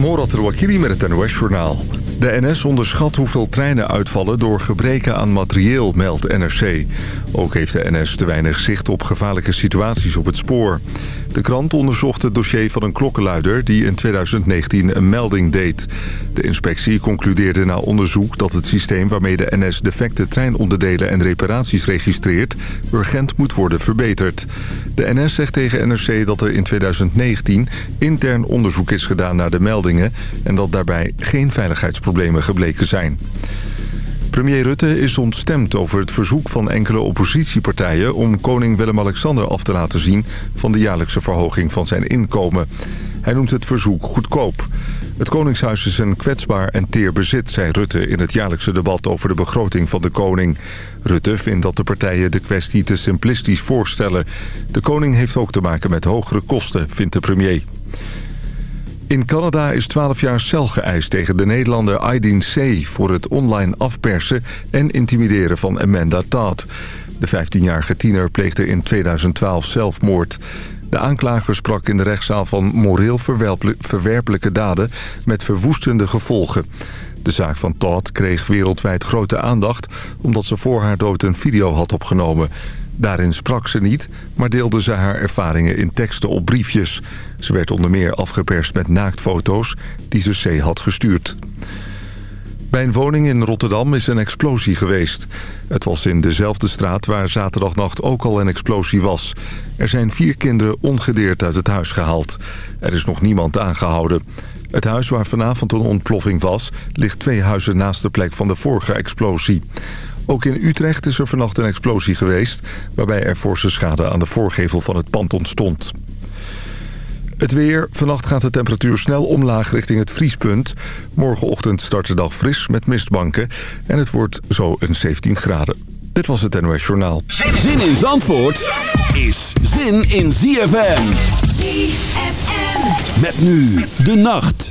Morat Rouakiri met het NOS-journaal. De NS onderschat hoeveel treinen uitvallen door gebreken aan materieel, meldt NRC. Ook heeft de NS te weinig zicht op gevaarlijke situaties op het spoor. De krant onderzocht het dossier van een klokkenluider die in 2019 een melding deed. De inspectie concludeerde na onderzoek dat het systeem waarmee de NS defecte treinonderdelen en reparaties registreert... urgent moet worden verbeterd. De NS zegt tegen NRC dat er in 2019 intern onderzoek is gedaan naar de meldingen... en dat daarbij geen veiligheidsproblemen gebleken zijn. Premier Rutte is ontstemd over het verzoek van enkele oppositiepartijen... om koning Willem-Alexander af te laten zien van de jaarlijkse verhoging van zijn inkomen. Hij noemt het verzoek goedkoop. Het Koningshuis is een kwetsbaar en teer bezit, zei Rutte in het jaarlijkse debat over de begroting van de koning. Rutte vindt dat de partijen de kwestie te simplistisch voorstellen. De koning heeft ook te maken met hogere kosten, vindt de premier. In Canada is 12 jaar cel geëist tegen de Nederlander Aydin C... voor het online afpersen en intimideren van Amanda Todd. De 15-jarige tiener pleegde in 2012 zelfmoord. De aanklager sprak in de rechtszaal van moreel verwerpelijke daden... met verwoestende gevolgen. De zaak van Todd kreeg wereldwijd grote aandacht... omdat ze voor haar dood een video had opgenomen... Daarin sprak ze niet, maar deelde ze haar ervaringen in teksten op briefjes. Ze werd onder meer afgeperst met naaktfoto's die ze C had gestuurd. Bij een woning in Rotterdam is een explosie geweest. Het was in dezelfde straat waar zaterdagnacht ook al een explosie was. Er zijn vier kinderen ongedeerd uit het huis gehaald. Er is nog niemand aangehouden. Het huis waar vanavond een ontploffing was... ligt twee huizen naast de plek van de vorige explosie. Ook in Utrecht is er vannacht een explosie geweest... waarbij er forse schade aan de voorgevel van het pand ontstond. Het weer. Vannacht gaat de temperatuur snel omlaag richting het vriespunt. Morgenochtend start de dag fris met mistbanken. En het wordt zo een 17 graden. Dit was het NOS Journaal. Zin in Zandvoort is zin in ZFM. ZFM. Met nu de nacht.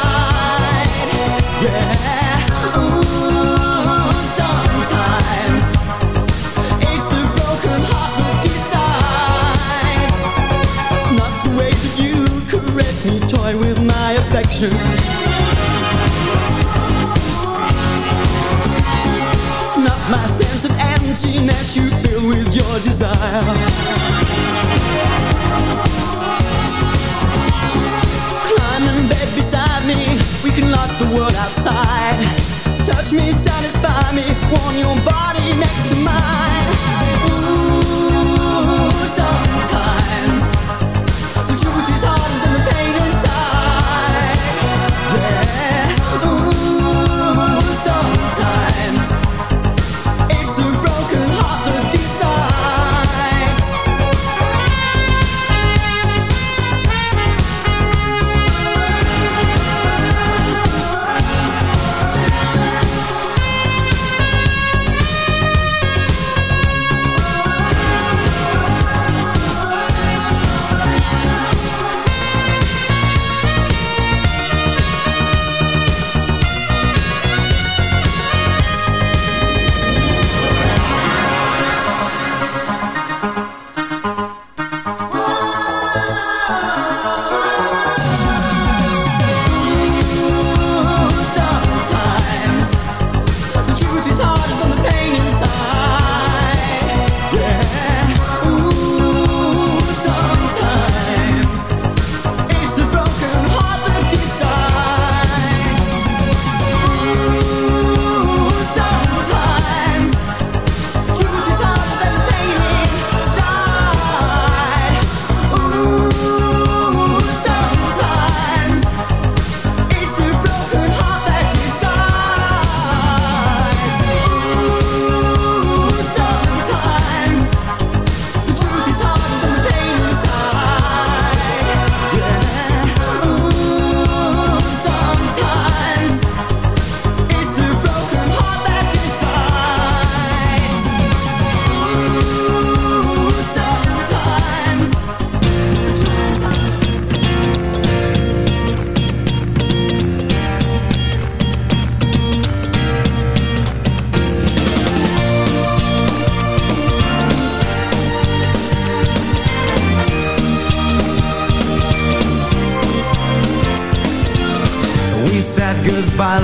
emptiness you fill with your desire We can lock the world outside. Touch me, satisfy me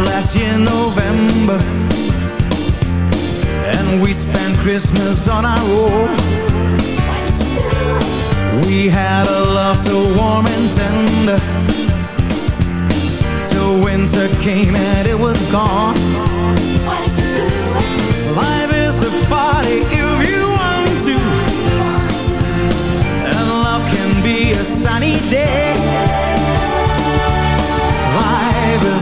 last year November. And we spent Christmas on our own. We had a love so warm and tender. Till winter came and it was gone.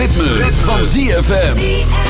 ritme, van ZFM.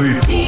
ритму.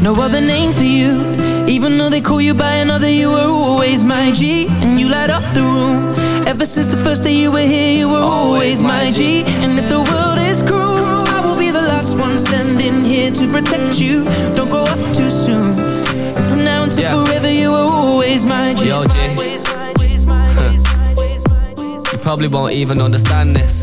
No other name for you. Even though they call you by another You were always my G. And you light up the room. Ever since the first day you were here You were always, always my G. G. And if the world is cruel I will be the last one standing here To protect you. Don't grow up too soon. And From now until yeah. forever You were always my G. Yo G You probably won't even understand this.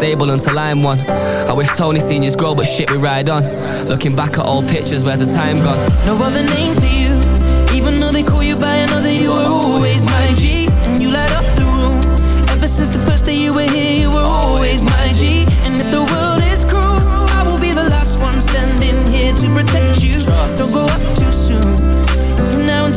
stable until I'm one. I wish Tony seniors grow, but shit, we ride on. Looking back at old pictures, where's the time gone? No other name for you, even though they call you by another, you were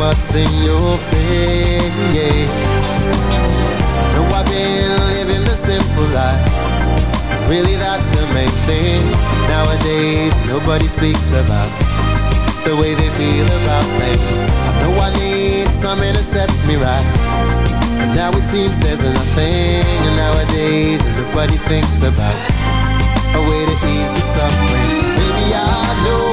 what's in your face. No, I've been simple life. Really, that's the main thing. Nowadays, nobody speaks about the way they feel about things. I know I need something to set me right. But now it seems there's nothing. And nowadays, nobody thinks about a way to ease the suffering. Baby, I know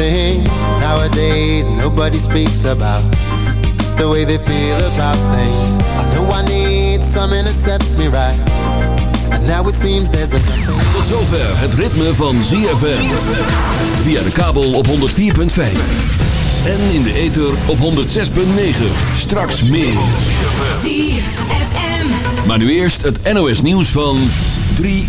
thing nowadays nobody speaks about the way they feel about things. I know I need someone to set me right. And now it seems there's a Tot zover het ritme van ZFM. Via de kabel op 104.5. En in de ether op 106.9. Straks meer. ZFM. Maar nu eerst het NOS nieuws van 3